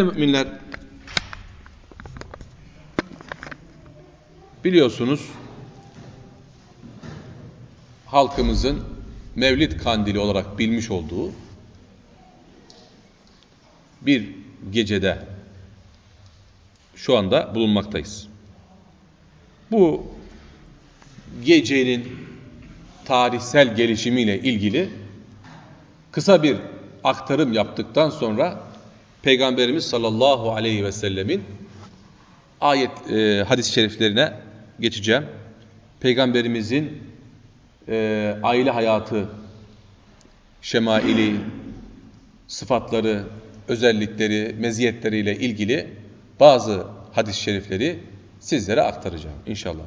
Değerli müminler, biliyorsunuz halkımızın Mevlid kandili olarak bilmiş olduğu bir gecede şu anda bulunmaktayız. Bu gecenin tarihsel gelişimiyle ilgili kısa bir aktarım yaptıktan sonra Peygamberimiz sallallahu aleyhi ve sellemin ayet e, hadis-i şeriflerine geçeceğim. Peygamberimizin e, aile hayatı, şemaili, sıfatları, özellikleri, meziyetleriyle ilgili bazı hadis-i şerifleri sizlere aktaracağım inşallah.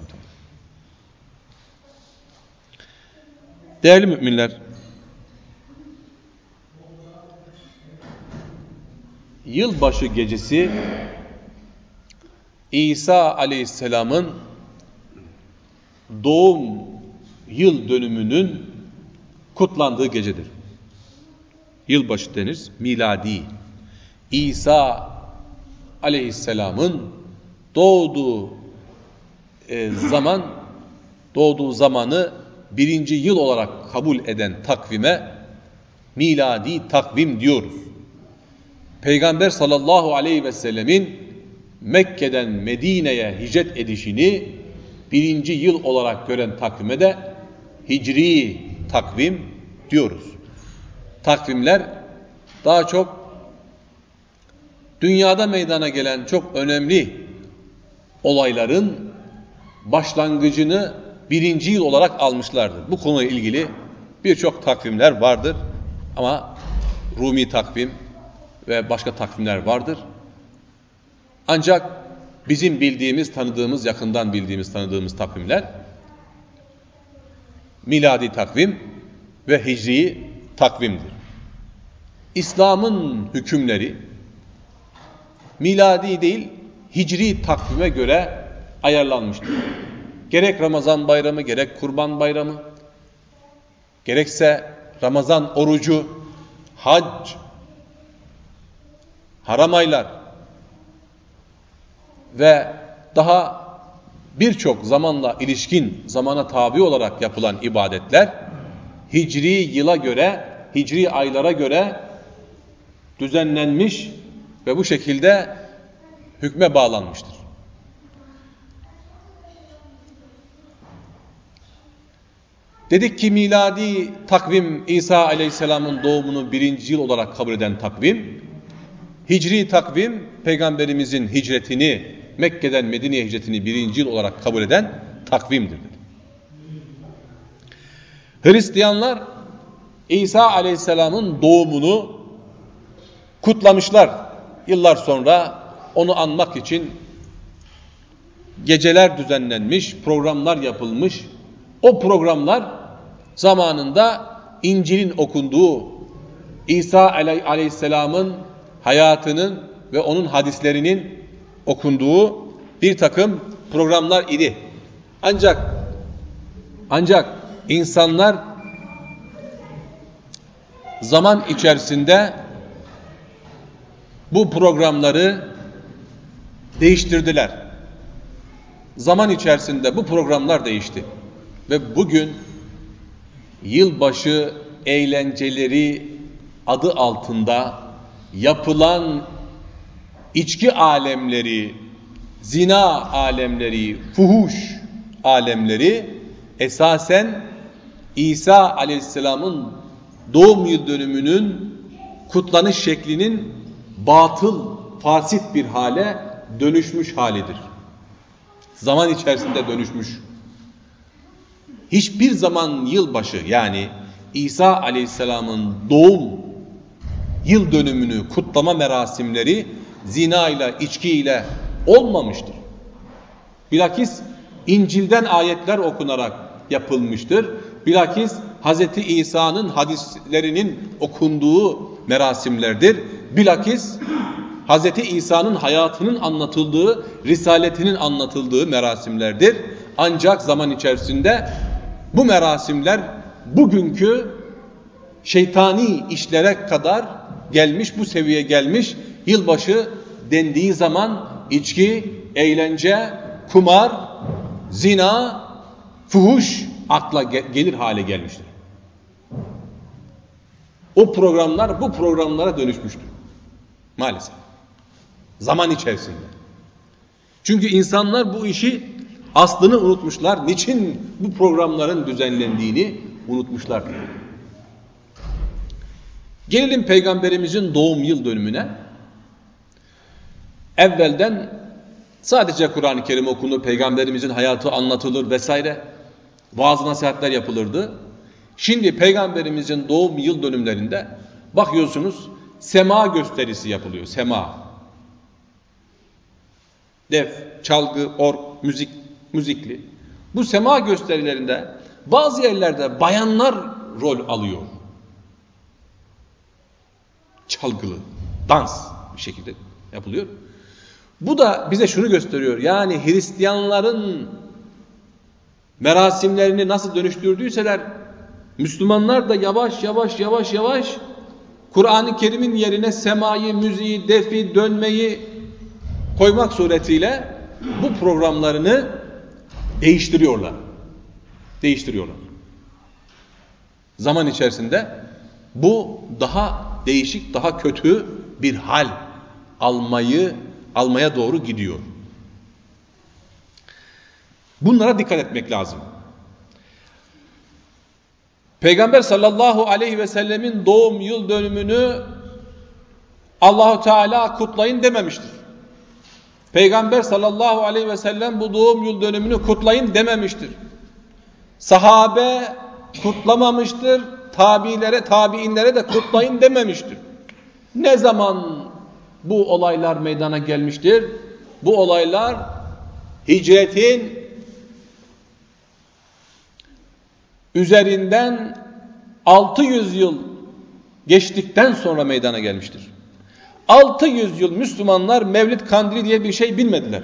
Değerli müminler, yılbaşı gecesi İsa aleyhisselamın doğum yıl dönümünün kutlandığı gecedir. Yılbaşı denir, miladi. İsa aleyhisselamın doğduğu e, zaman, doğduğu zamanı birinci yıl olarak kabul eden takvime miladi takvim diyoruz. Peygamber sallallahu aleyhi ve sellemin Mekke'den Medine'ye hicret edişini birinci yıl olarak gören takvime de hicri takvim diyoruz. Takvimler daha çok dünyada meydana gelen çok önemli olayların başlangıcını birinci yıl olarak almışlardır. Bu konuyla ilgili birçok takvimler vardır ama Rumi takvim ve başka takvimler vardır. Ancak bizim bildiğimiz, tanıdığımız, yakından bildiğimiz, tanıdığımız takvimler miladi takvim ve hicri takvimdir. İslam'ın hükümleri miladi değil, hicri takvime göre ayarlanmıştır. Gerek Ramazan bayramı, gerek Kurban bayramı, gerekse Ramazan orucu, hac, haram aylar ve daha birçok zamanla ilişkin, zamana tabi olarak yapılan ibadetler hicri yıla göre, hicri aylara göre düzenlenmiş ve bu şekilde hükme bağlanmıştır. Dedik ki miladi takvim İsa Aleyhisselam'ın doğumunu birinci yıl olarak kabul eden takvim, hicri takvim peygamberimizin hicretini, Mekke'den Medine'ye hicretini birinci yıl olarak kabul eden takvimdir. Hristiyanlar İsa Aleyhisselam'ın doğumunu kutlamışlar. Yıllar sonra onu anmak için geceler düzenlenmiş, programlar yapılmış. O programlar zamanında İncil'in okunduğu İsa Aleyhisselam'ın hayatının ve onun hadislerinin okunduğu bir takım programlar idi. Ancak ancak insanlar zaman içerisinde bu programları değiştirdiler. Zaman içerisinde bu programlar değişti. Ve bugün yılbaşı eğlenceleri adı altında yapılan içki alemleri, zina alemleri, fuhuş alemleri esasen İsa aleyhisselamın doğum yıl dönümünün kutlanış şeklinin batıl, fasit bir hale dönüşmüş halidir. Zaman içerisinde dönüşmüş. Hiçbir zaman yılbaşı yani İsa aleyhisselamın doğum yıl dönümünü kutlama merasimleri zina ile, içki ile olmamıştır. Bilakis İncil'den ayetler okunarak yapılmıştır. Bilakis Hz. İsa'nın hadislerinin okunduğu merasimlerdir. Bilakis Hz. İsa'nın hayatının anlatıldığı, risaletinin anlatıldığı merasimlerdir. Ancak zaman içerisinde bu merasimler bugünkü şeytani işlere kadar gelmiş, bu seviyeye gelmiş. Yılbaşı dendiği zaman içki, eğlence, kumar, zina, fuhuş akla gelir hale gelmiştir. O programlar bu programlara dönüşmüştür. Maalesef. Zaman içerisinde. Çünkü insanlar bu işi aslını unutmuşlar. Niçin bu programların düzenlendiğini unutmuşlar. Gelelim peygamberimizin doğum yıl dönümüne. Evvelden sadece Kur'an-ı Kerim okunur, peygamberimizin hayatı anlatılır vesaire. Vaaz nasihatler yapılırdı. Şimdi peygamberimizin doğum yıl dönümlerinde bakıyorsunuz sema gösterisi yapılıyor. Sema. Def, çalgı, ork, müzik, müzikli. Bu sema gösterilerinde bazı yerlerde bayanlar rol alıyor. Çalgılı, dans bir şekilde yapılıyor. Bu da bize şunu gösteriyor. Yani Hristiyanların merasimlerini nasıl dönüştürdüyseler Müslümanlar da yavaş yavaş yavaş yavaş Kur'an-ı Kerim'in yerine semayı, müziği, defi, dönmeyi koymak suretiyle bu programlarını değiştiriyorlar. Değiştiriyorlar. Zaman içerisinde bu daha değişik, daha kötü bir hal almayı almaya doğru gidiyor. Bunlara dikkat etmek lazım. Peygamber sallallahu aleyhi ve sellemin doğum yıl dönümünü Allahu Teala kutlayın dememiştir. Peygamber sallallahu aleyhi ve sellem bu doğum yıl dönümünü kutlayın dememiştir. Sahabe kutlamamıştır. Tabilere, tabiinlere de kutlayın dememiştir. Ne zaman bu olaylar meydana gelmiştir? Bu olaylar hicretin üzerinden 600 yıl geçtikten sonra meydana gelmiştir. 600 yıl Müslümanlar Mevlid Kandili diye bir şey bilmediler.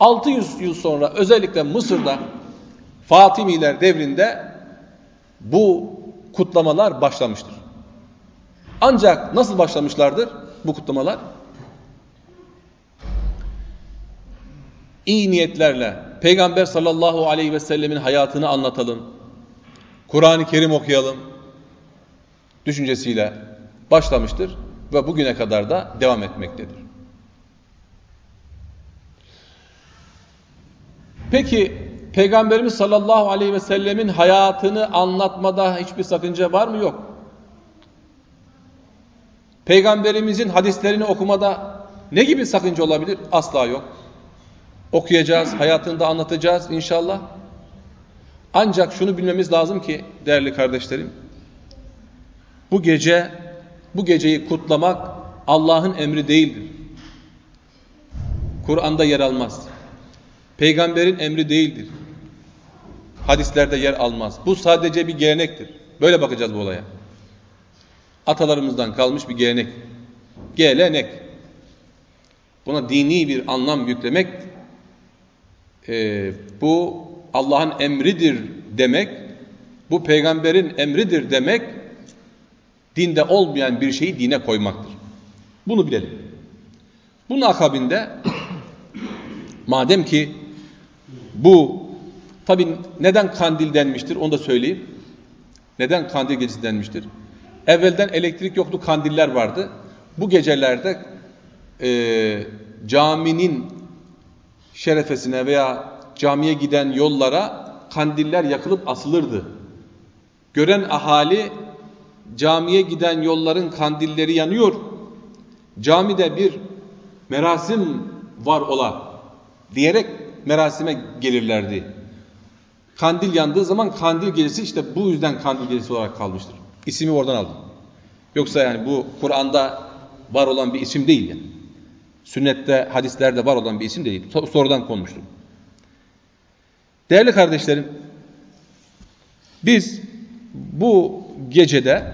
600 yıl sonra özellikle Mısır'da Fatimiler devrinde bu kutlamalar başlamıştır. Ancak nasıl başlamışlardır bu kutlamalar? İyi niyetlerle Peygamber sallallahu aleyhi ve sellemin hayatını anlatalım. Kur'an-ı Kerim okuyalım düşüncesiyle başlamıştır ve bugüne kadar da devam etmektedir. Peki Peygamberimiz sallallahu aleyhi ve sellemin hayatını anlatmada hiçbir sakınca var mı? Yok. Peygamberimizin hadislerini okumada ne gibi sakınca olabilir? Asla yok. Okuyacağız, hayatını da anlatacağız inşallah. Ancak şunu bilmemiz lazım ki değerli kardeşlerim, bu gece, bu geceyi kutlamak Allah'ın emri değildir. Kur'an'da yer almaz. Peygamberin emri değildir. Hadislerde yer almaz. Bu sadece bir gelenektir. Böyle bakacağız bu olaya. Atalarımızdan kalmış bir gelenek. Gelenek. Buna dini bir anlam yüklemek e, bu Allah'ın emridir demek, bu peygamberin emridir demek, dinde olmayan bir şeyi dine koymaktır. Bunu bilelim. Bunun akabinde, madem ki bu, tabi neden kandil denmiştir onu da söyleyeyim. Neden kandil gecesi denmiştir? Evvelden elektrik yoktu, kandiller vardı. Bu gecelerde e, caminin şerefesine veya camiye giden yollara kandiller yakılıp asılırdı. Gören ahali camiye giden yolların kandilleri yanıyor. Camide bir merasim var ola diyerek merasime gelirlerdi. Kandil yandığı zaman kandil gecesi işte bu yüzden kandil gecesi olarak kalmıştır. İsmi oradan aldım. Yoksa yani bu Kur'an'da var olan bir isim değil yani. Sünnette, hadislerde var olan bir isim değil. Sonradan konmuştur. Değerli kardeşlerim, biz bu gecede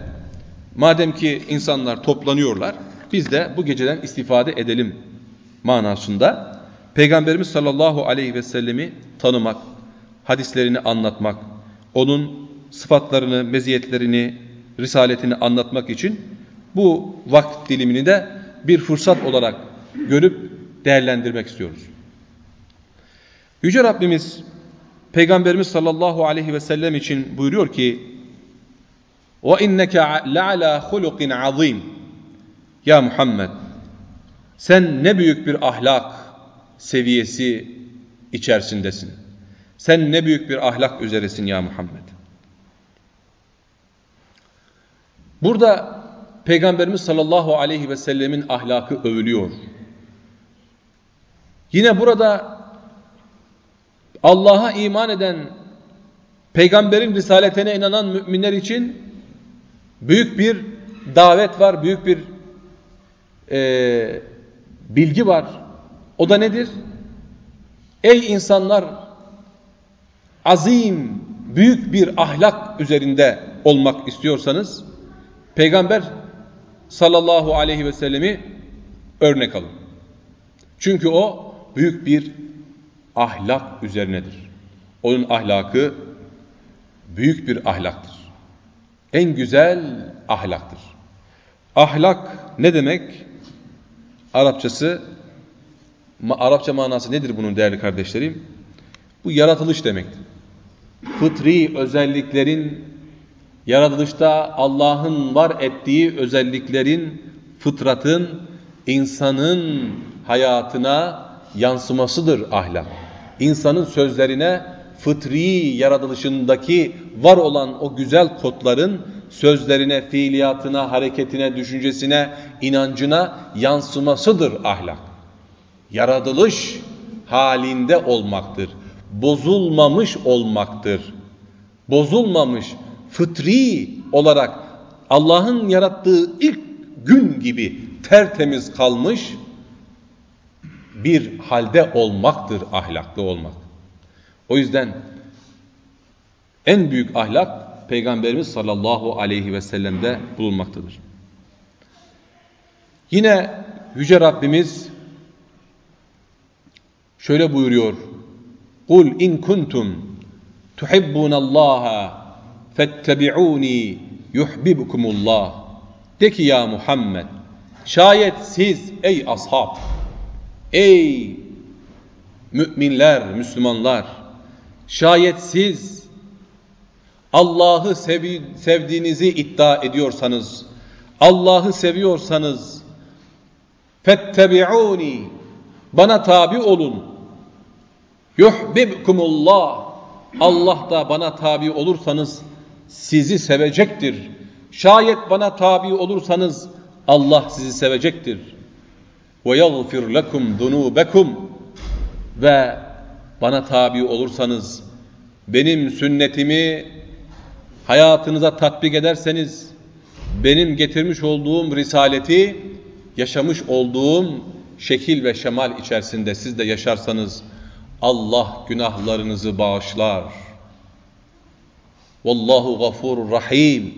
madem ki insanlar toplanıyorlar, biz de bu geceden istifade edelim manasında Peygamberimiz sallallahu aleyhi ve sellemi tanımak, hadislerini anlatmak, onun sıfatlarını, meziyetlerini, risaletini anlatmak için bu vakit dilimini de bir fırsat olarak görüp değerlendirmek istiyoruz. Yüce Rabbimiz Peygamberimiz sallallahu aleyhi ve sellem için buyuruyor ki وَاِنَّكَ لَعَلَى خُلُقٍ عَظِيمٍ Ya Muhammed sen ne büyük bir ahlak seviyesi içerisindesin. Sen ne büyük bir ahlak üzeresin ya Muhammed. Burada Peygamberimiz sallallahu aleyhi ve sellemin ahlakı övülüyor. Yine burada Allah'a iman eden, peygamberin risaletine inanan müminler için büyük bir davet var, büyük bir e, bilgi var. O da nedir? Ey insanlar, azim, büyük bir ahlak üzerinde olmak istiyorsanız, peygamber sallallahu aleyhi ve sellemi örnek alın. Çünkü o büyük bir ahlak üzerinedir. Onun ahlakı büyük bir ahlaktır. En güzel ahlaktır. Ahlak ne demek? Arapçası, Arapça manası nedir bunun değerli kardeşlerim? Bu yaratılış demektir. Fıtri özelliklerin, yaratılışta Allah'ın var ettiği özelliklerin, fıtratın, insanın hayatına yansımasıdır ahlak insanın sözlerine fıtri yaratılışındaki var olan o güzel kodların sözlerine, fiiliyatına, hareketine, düşüncesine, inancına yansımasıdır ahlak. Yaratılış halinde olmaktır. Bozulmamış olmaktır. Bozulmamış, fıtri olarak Allah'ın yarattığı ilk gün gibi tertemiz kalmış bir halde olmaktır ahlaklı olmak. O yüzden en büyük ahlak Peygamberimiz sallallahu aleyhi ve sellem'de bulunmaktadır. Yine Yüce Rabbimiz şöyle buyuruyor. Kul in kuntum tuhibbunallaha fettebi'uni yuhibbukumullah. De ki ya Muhammed şayet siz ey ashab Ey müminler, Müslümanlar, şayet siz Allah'ı sevdiğinizi iddia ediyorsanız, Allah'ı seviyorsanız, fettebi'uni, bana tabi olun, yuhbibkumullah, Allah da bana tabi olursanız sizi sevecektir. Şayet bana tabi olursanız Allah sizi sevecektir. Ve yagfir lekum zunubekum ve bana tabi olursanız benim sünnetimi hayatınıza tatbik ederseniz benim getirmiş olduğum risaleti yaşamış olduğum şekil ve şemal içerisinde siz de yaşarsanız Allah günahlarınızı bağışlar. Vallahu gafurur rahim.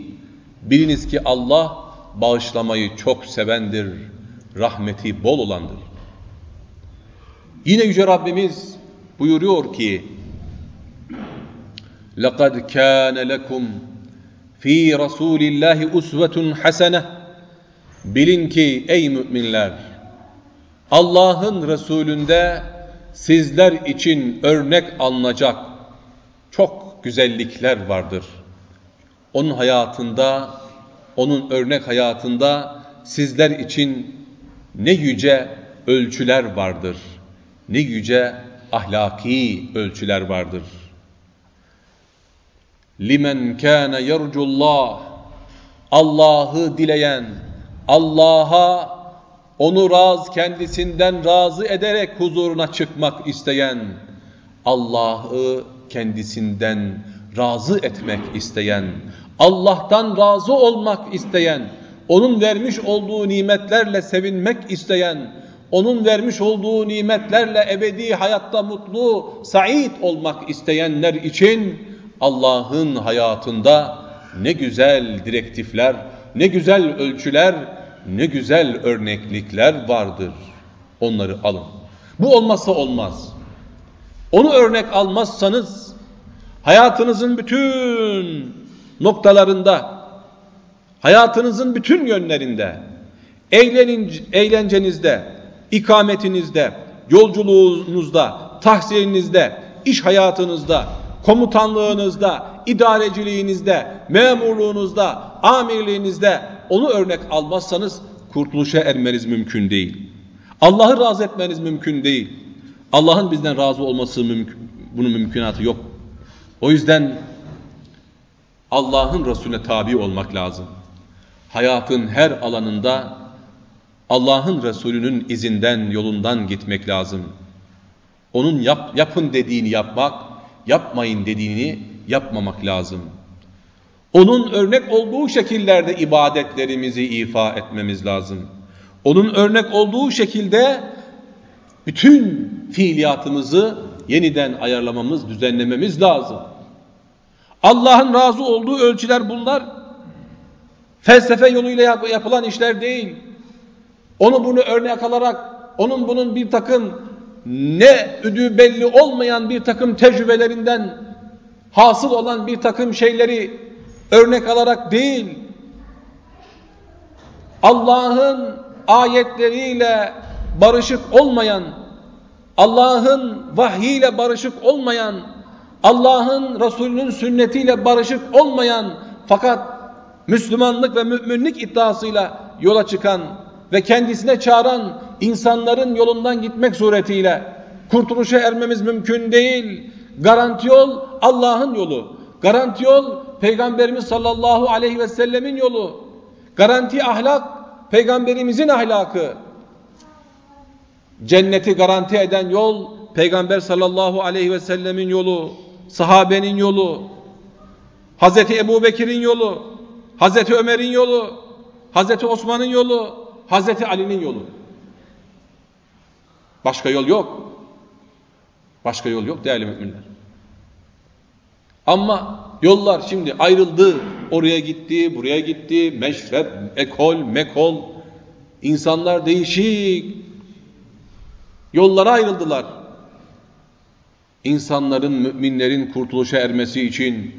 Biliniz ki Allah bağışlamayı çok sevendir rahmeti bol olandır. Yine Yüce Rabbimiz buyuruyor ki لَقَدْ كَانَ لَكُمْ ف۪ي رَسُولِ اللّٰهِ اُسْوَةٌ حَسَنَةٌ Bilin ki ey müminler Allah'ın Resulünde sizler için örnek alınacak çok güzellikler vardır. Onun hayatında, onun örnek hayatında sizler için ne yüce ölçüler vardır. Ne yüce ahlaki ölçüler vardır. Limen kana yercullah Allah'ı dileyen, Allah'a onu raz kendisinden razı ederek huzuruna çıkmak isteyen, Allah'ı kendisinden razı etmek isteyen, Allah'tan razı olmak isteyen, onun vermiş olduğu nimetlerle sevinmek isteyen, onun vermiş olduğu nimetlerle ebedi hayatta mutlu, sa'id olmak isteyenler için Allah'ın hayatında ne güzel direktifler, ne güzel ölçüler, ne güzel örneklikler vardır. Onları alın. Bu olmazsa olmaz. Onu örnek almazsanız hayatınızın bütün noktalarında Hayatınızın bütün yönlerinde, eğlencenizde, ikametinizde, yolculuğunuzda, tahsilinizde, iş hayatınızda, komutanlığınızda, idareciliğinizde, memurluğunuzda, amirliğinizde onu örnek almazsanız kurtuluşa ermeniz mümkün değil. Allah'ı razı etmeniz mümkün değil. Allah'ın bizden razı olması mümkün, bunun mümkünatı yok. O yüzden Allah'ın Resulüne tabi olmak lazım. Hayatın her alanında Allah'ın Resulü'nün izinden, yolundan gitmek lazım. Onun yap, yapın dediğini yapmak, yapmayın dediğini yapmamak lazım. Onun örnek olduğu şekillerde ibadetlerimizi ifa etmemiz lazım. Onun örnek olduğu şekilde bütün fiiliyatımızı yeniden ayarlamamız, düzenlememiz lazım. Allah'ın razı olduğu ölçüler bunlar. Felsefe yoluyla yap yapılan işler değil. Onu bunu örnek alarak, onun bunun bir takım ne üdü belli olmayan bir takım tecrübelerinden hasıl olan bir takım şeyleri örnek alarak değil, Allah'ın ayetleriyle barışık olmayan, Allah'ın vahyiyle barışık olmayan, Allah'ın Resulünün sünnetiyle barışık olmayan fakat Müslümanlık ve müminlik iddiasıyla yola çıkan ve kendisine çağıran insanların yolundan gitmek suretiyle kurtuluşa ermemiz mümkün değil. Garanti yol Allah'ın yolu. Garanti yol Peygamberimiz sallallahu aleyhi ve sellemin yolu. Garanti ahlak Peygamberimizin ahlakı. Cenneti garanti eden yol Peygamber sallallahu aleyhi ve sellemin yolu, sahabenin yolu, Hazreti Ebu Bekir'in yolu, Hazreti Ömer'in yolu, Hazreti Osman'ın yolu, Hazreti Ali'nin yolu. Başka yol yok. Başka yol yok değerli müminler. Ama yollar şimdi ayrıldı. Oraya gitti, buraya gitti. Meşrep, ekol, mekol. İnsanlar değişik. Yollara ayrıldılar. İnsanların, müminlerin kurtuluşa ermesi için,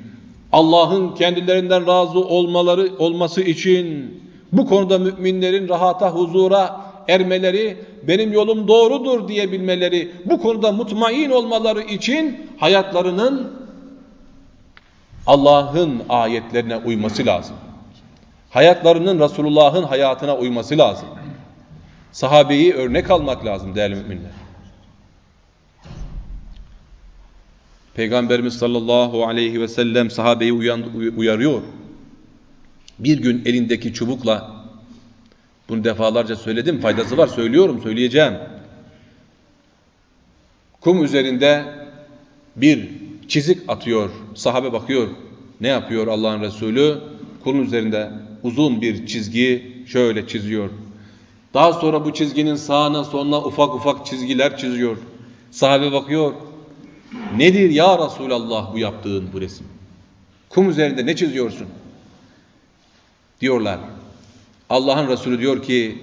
Allah'ın kendilerinden razı olmaları olması için, bu konuda müminlerin rahata, huzura ermeleri, benim yolum doğrudur diyebilmeleri, bu konuda mutmain olmaları için hayatlarının Allah'ın ayetlerine uyması lazım. Hayatlarının Resulullah'ın hayatına uyması lazım. Sahabeyi örnek almak lazım değerli müminler. Peygamberimiz sallallahu aleyhi ve sellem sahabeyi uyarıyor. Bir gün elindeki çubukla bunu defalarca söyledim. Faydası var. Söylüyorum, söyleyeceğim. Kum üzerinde bir çizik atıyor. Sahabe bakıyor. Ne yapıyor Allah'ın Resulü? Kum üzerinde uzun bir çizgi şöyle çiziyor. Daha sonra bu çizginin sağına sonuna ufak ufak çizgiler çiziyor. Sahabe bakıyor. Nedir ya Resulallah bu yaptığın bu resim? Kum üzerinde ne çiziyorsun? Diyorlar. Allah'ın Resulü diyor ki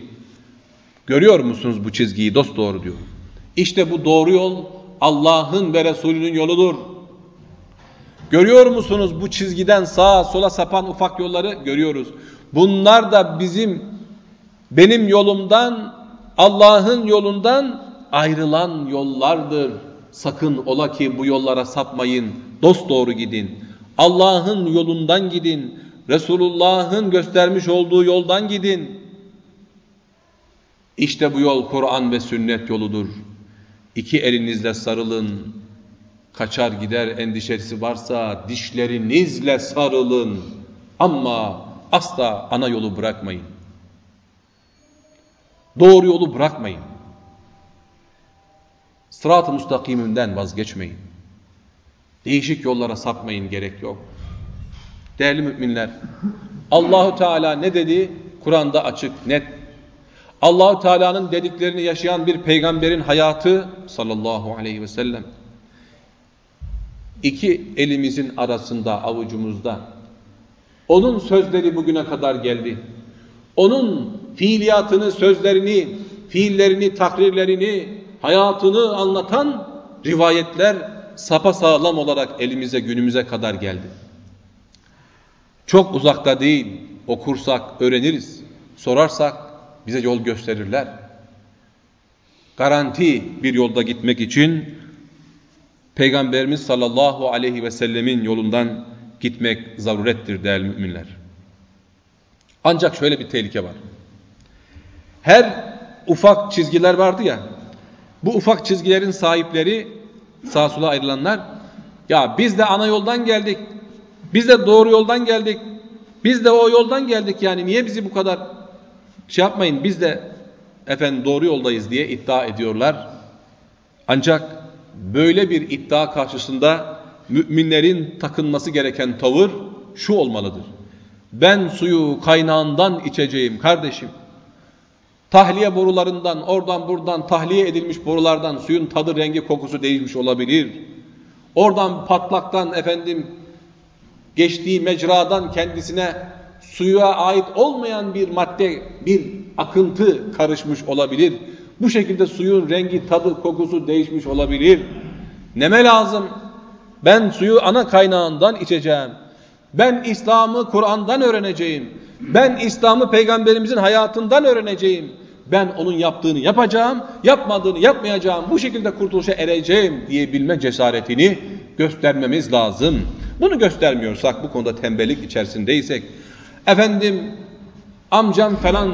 görüyor musunuz bu çizgiyi dost doğru diyor. İşte bu doğru yol Allah'ın ve Resulünün yoludur. Görüyor musunuz bu çizgiden sağa sola sapan ufak yolları görüyoruz. Bunlar da bizim benim yolumdan Allah'ın yolundan ayrılan yollardır. Sakın ola ki bu yollara sapmayın. Dost doğru gidin. Allah'ın yolundan gidin. Resulullah'ın göstermiş olduğu yoldan gidin. İşte bu yol Kur'an ve sünnet yoludur. İki elinizle sarılın. Kaçar gider endişesi varsa dişlerinizle sarılın. Ama asla ana yolu bırakmayın. Doğru yolu bırakmayın. Sırat-ı müstakiminden vazgeçmeyin. Değişik yollara sapmayın gerek yok. Değerli müminler, Allahu Teala ne dedi? Kur'an'da açık, net. Allahu Teala'nın dediklerini yaşayan bir peygamberin hayatı sallallahu aleyhi ve sellem. İki elimizin arasında, avucumuzda. Onun sözleri bugüne kadar geldi. Onun fiiliyatını, sözlerini, fiillerini, takrirlerini, hayatını anlatan rivayetler sapasağlam olarak elimize, günümüze kadar geldi. Çok uzakta değil. Okursak öğreniriz. Sorarsak bize yol gösterirler. garanti bir yolda gitmek için Peygamberimiz sallallahu aleyhi ve sellemin yolundan gitmek zarurettir değerli müminler. Ancak şöyle bir tehlike var. Her ufak çizgiler vardı ya, bu ufak çizgilerin sahipleri sağa sola ayrılanlar, ya biz de ana yoldan geldik, biz de doğru yoldan geldik, biz de o yoldan geldik yani niye bizi bu kadar şey yapmayın biz de efendim doğru yoldayız diye iddia ediyorlar. Ancak böyle bir iddia karşısında müminlerin takınması gereken tavır şu olmalıdır. Ben suyu kaynağından içeceğim kardeşim. Tahliye borularından, oradan buradan tahliye edilmiş borulardan suyun tadı, rengi, kokusu değişmiş olabilir. Oradan patlaktan efendim geçtiği mecradan kendisine suya ait olmayan bir madde, bir akıntı karışmış olabilir. Bu şekilde suyun rengi, tadı, kokusu değişmiş olabilir. Neme lazım? Ben suyu ana kaynağından içeceğim. Ben İslam'ı Kur'an'dan öğreneceğim. Ben İslam'ı peygamberimizin hayatından öğreneceğim. Ben onun yaptığını yapacağım, yapmadığını yapmayacağım. Bu şekilde kurtuluşa ereceğim diyebilme cesaretini göstermemiz lazım. Bunu göstermiyorsak, bu konuda tembellik içerisindeysek, efendim amcam falan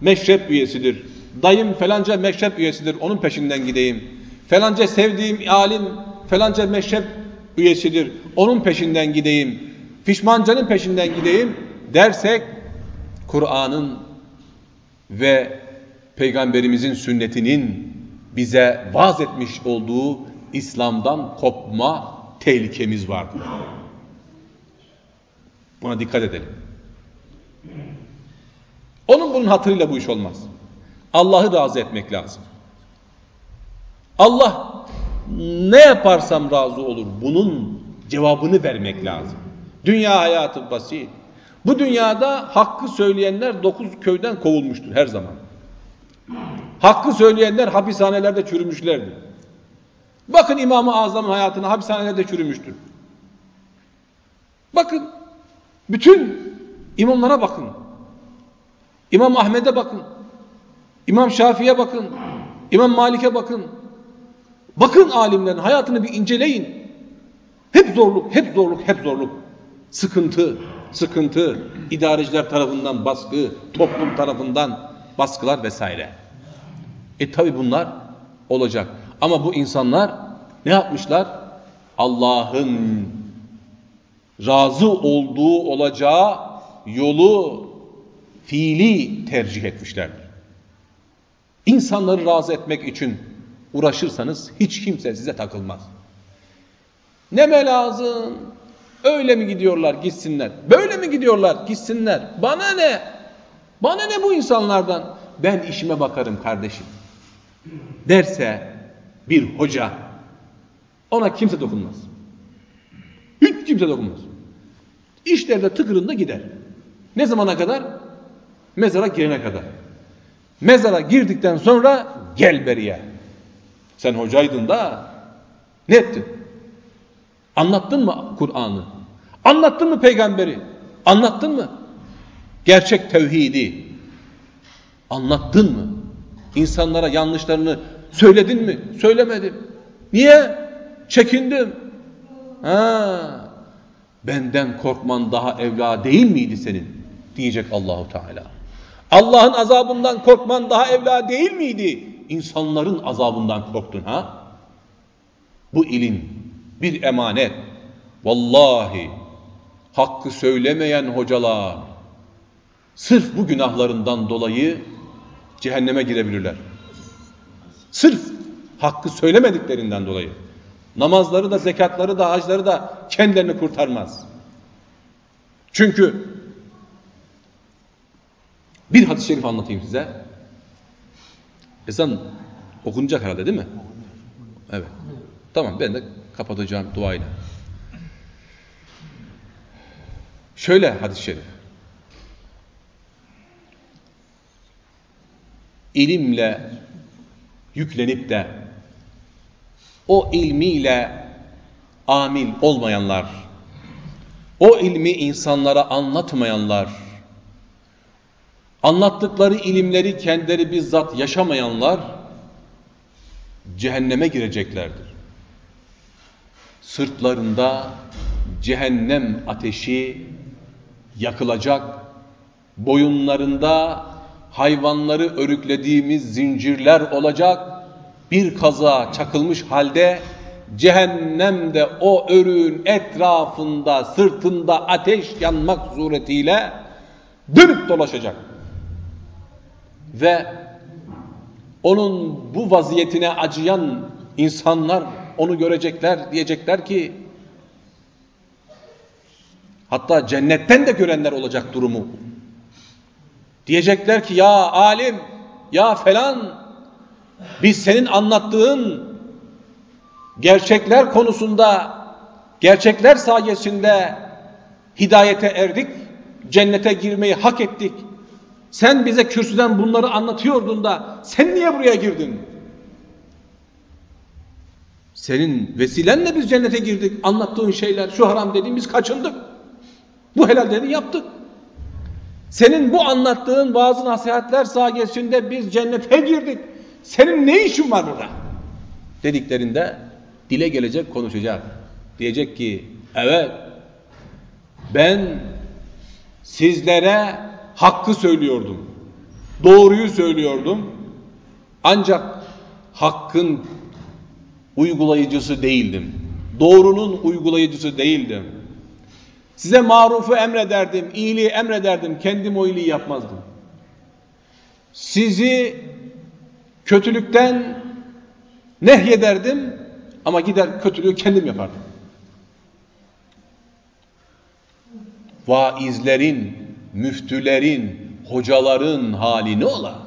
meşrep üyesidir, dayım falanca meşrep üyesidir, onun peşinden gideyim. Falanca sevdiğim alim falanca meşrep üyesidir, onun peşinden gideyim. Fişmancanın peşinden gideyim dersek, Kur'an'ın ve Peygamberimizin sünnetinin bize vaaz etmiş olduğu İslam'dan kopma tehlikemiz vardır. Buna dikkat edelim. Onun bunun hatırıyla bu iş olmaz. Allah'ı razı etmek lazım. Allah ne yaparsam razı olur. Bunun cevabını vermek lazım. Dünya hayatı basit. Bu dünyada hakkı söyleyenler dokuz köyden kovulmuştur her zaman. Hakkı söyleyenler hapishanelerde çürümüşlerdir. Bakın İmam-ı Azam'ın hayatını hapishanelerde çürümüştür. Bakın bütün imamlara bakın. İmam Ahmet'e bakın. İmam Şafii'ye bakın. İmam Malik'e bakın. Bakın alimlerin hayatını bir inceleyin. Hep zorluk, hep zorluk, hep zorluk. Sıkıntı, sıkıntı, idareciler tarafından baskı, toplum tarafından baskılar vesaire. E tabi bunlar olacak. Ama bu insanlar ne yapmışlar? Allah'ın razı olduğu olacağı yolu fiili tercih etmişlerdir. İnsanları razı etmek için uğraşırsanız hiç kimse size takılmaz. Neme lazım? Öyle mi gidiyorlar gitsinler? Böyle mi gidiyorlar gitsinler? Bana ne? Bana ne bu insanlardan? Ben işime bakarım kardeşim. Derse bir hoca ona kimse dokunmaz. Hiç kimse dokunmaz. İşlerde tıkırında gider. Ne zamana kadar? Mezara girene kadar. Mezara girdikten sonra gel beriye. Sen hocaydın da ne ettin? Anlattın mı Kur'an'ı? Anlattın mı peygamberi? Anlattın mı? Gerçek tevhidi. Anlattın mı? İnsanlara yanlışlarını söyledin mi? Söylemedim. Niye? Çekindim. Ha, benden korkman daha evla değil miydi senin? Diyecek Allahu Teala. Allah'ın azabından korkman daha evla değil miydi? İnsanların azabından korktun ha? Bu ilim bir emanet. Vallahi hakkı söylemeyen hocalar sırf bu günahlarından dolayı cehenneme girebilirler. Sırf hakkı söylemediklerinden dolayı. Namazları da, zekatları da, hacları da kendilerini kurtarmaz. Çünkü bir hadis-i şerif anlatayım size. Ezan okunacak herhalde değil mi? Evet. Tamam ben de kapatacağım duayla. Şöyle hadis-i şerif. İlimle yüklenip de o ilmiyle amil olmayanlar, o ilmi insanlara anlatmayanlar, anlattıkları ilimleri kendileri bizzat yaşamayanlar cehenneme gireceklerdir. Sırtlarında cehennem ateşi yakılacak, boyunlarında hayvanları örüklediğimiz zincirler olacak, bir kaza çakılmış halde cehennemde o örüğün etrafında, sırtında ateş yanmak suretiyle dönüp dolaşacak. Ve onun bu vaziyetine acıyan insanlar onu görecekler, diyecekler ki hatta cennetten de görenler olacak durumu. Diyecekler ki ya alim, ya falan biz senin anlattığın gerçekler konusunda, gerçekler sayesinde hidayete erdik, cennete girmeyi hak ettik. Sen bize kürsüden bunları anlatıyordun da sen niye buraya girdin? Senin vesilenle biz cennete girdik. Anlattığın şeyler, şu haram dediğimiz kaçındık. Bu helal dediğin yaptık. Senin bu anlattığın bazı nasihatler sayesinde biz cennete girdik. Senin ne işin var burada? Dediklerinde dile gelecek, konuşacak. Diyecek ki, evet ben sizlere hakkı söylüyordum. Doğruyu söylüyordum. Ancak hakkın uygulayıcısı değildim. Doğrunun uygulayıcısı değildim. Size marufu emrederdim, iyiliği emrederdim, kendim o iyiliği yapmazdım. Sizi kötülükten nehyederdim ama gider kötülüğü kendim yapardım. Vaizlerin, müftülerin, hocaların hali ne ola?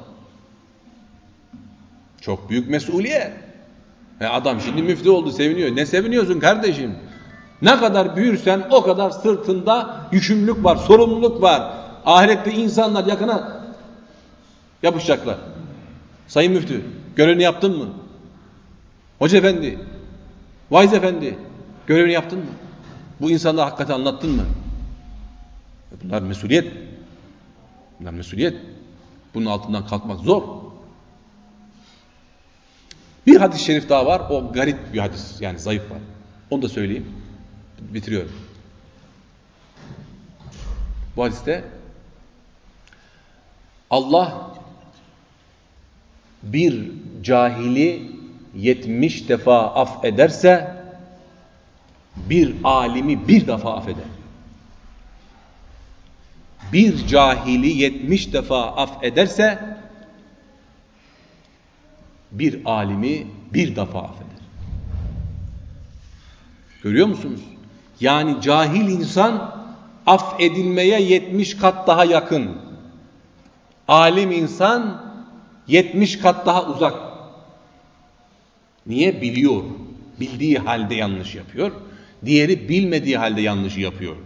Çok büyük mesuliyet. E adam şimdi müftü oldu seviniyor. Ne seviniyorsun kardeşim? Ne kadar büyürsen o kadar sırtında yükümlülük var, sorumluluk var. Ahirette insanlar yakına yapışacaklar. Sayın müftü, görevini yaptın mı? Hoca efendi, vaiz efendi, görevini yaptın mı? Bu insanlara hakikati anlattın mı? Bunlar mesuliyet. Bunlar mesuliyet. Bunun altından kalkmak zor. Bir hadis-i şerif daha var. O garip bir hadis. Yani zayıf var. Onu da söyleyeyim. Bitiriyorum. Bu hadiste Allah bir cahili yetmiş defa affederse bir alimi bir defa affeder. Bir cahili yetmiş defa affederse bir alimi bir defa affeder. Görüyor musunuz? Yani cahil insan affedilmeye yetmiş kat daha yakın. Alim insan yetmiş kat daha uzak. Niye? Biliyor. Bildiği halde yanlış yapıyor. Diğeri bilmediği halde yanlış yapıyor.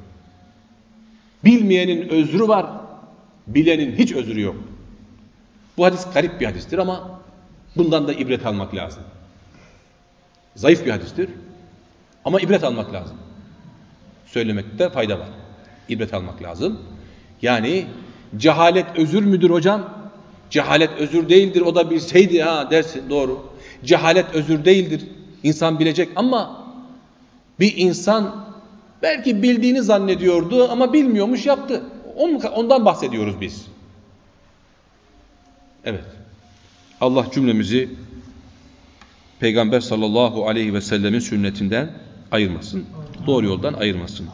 Bilmeyenin özrü var. Bilenin hiç özrü yok. Bu hadis garip bir hadistir ama bundan da ibret almak lazım. Zayıf bir hadistir. Ama ibret almak lazım. Söylemekte fayda var. İbret almak lazım. Yani cehalet özür müdür hocam? Cehalet özür değildir. O da bilseydi ha dersin doğru. Cehalet özür değildir. İnsan bilecek ama bir insan belki bildiğini zannediyordu ama bilmiyormuş yaptı. Ondan bahsediyoruz biz. Evet. Allah cümlemizi Peygamber sallallahu aleyhi ve sellemin sünnetinden ayırmasın. Doğru yoldan ayırmasın.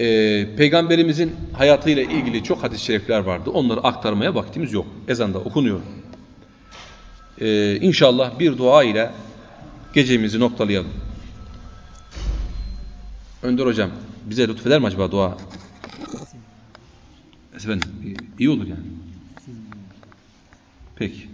Ee, Peygamberimizin hayatıyla ilgili çok hadis-i şerifler vardı. Onları aktarmaya vaktimiz yok. Ezanda okunuyor. Ee, inşallah bir dua ile gecemizi noktalayalım. Önder hocam bize lütfeder mi acaba dua? Efendim iyi olur yani. Peki.